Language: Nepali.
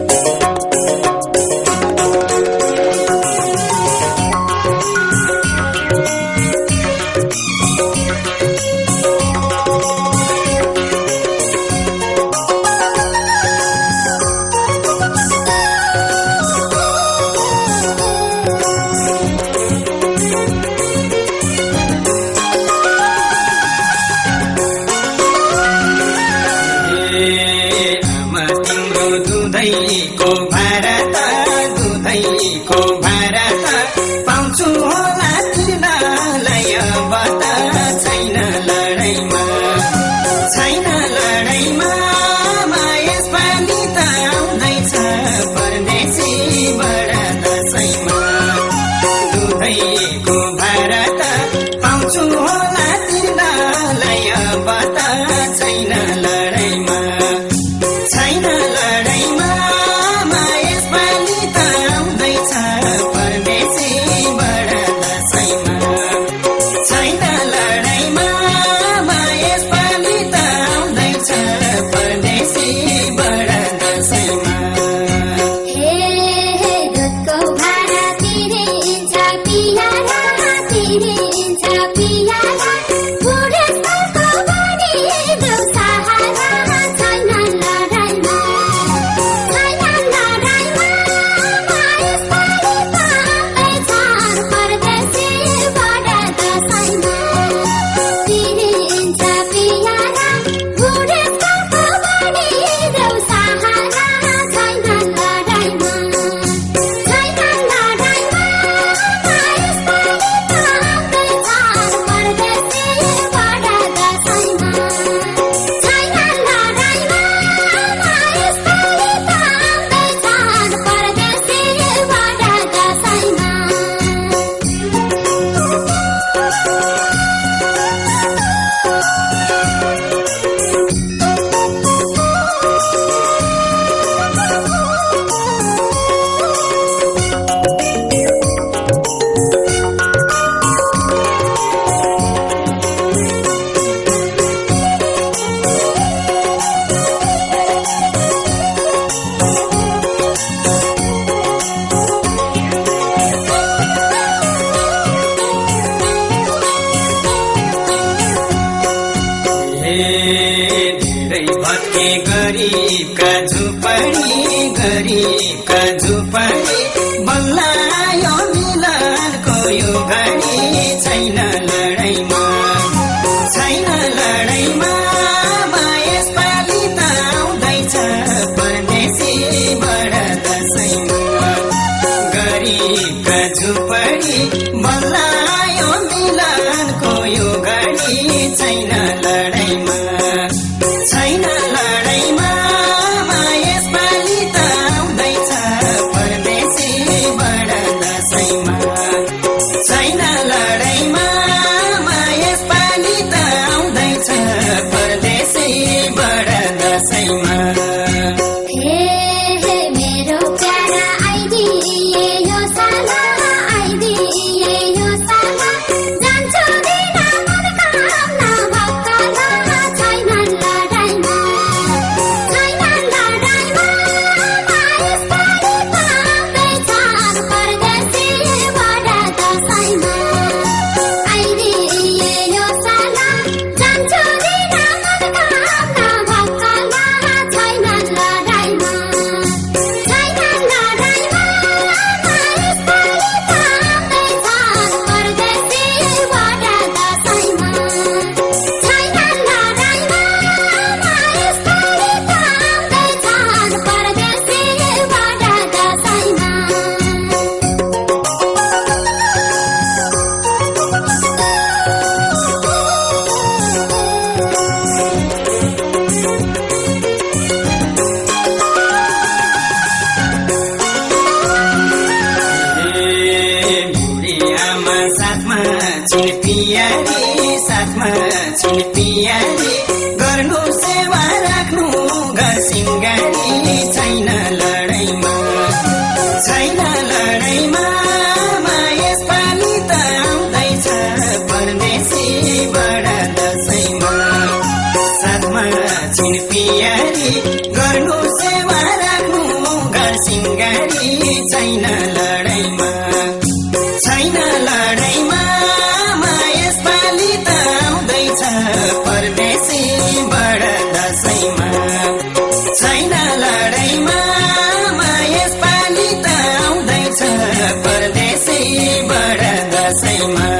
Música दुधैको भारत दुधैको भारत। पाउँछु होला तिनालाई अब त छैन लडाइँमा छैन लडाइँमा मायस पानी त आउँदैछ परदेशीबाट दसैँमा। दुधैको के गरिबका झुपडी गरिबका झुपडी बल्लायो मिलनको यो घडी छैन लडाइँमा छैन लडाइँमा यसपालि त आउँदैछ परदेशीबाट दसैँमा गरिबका झुपडी बल्लायो मिलनको यो घडी छैन लडाइँमा Thank you. छैन लडाइँमा छैन लडाइँमा यसपालि त आउँदैछ परदेशीबाट दसैँमा। छैन लडाइँमा यसपालि त आउँदैछ परदेशीबाट दसैँमा।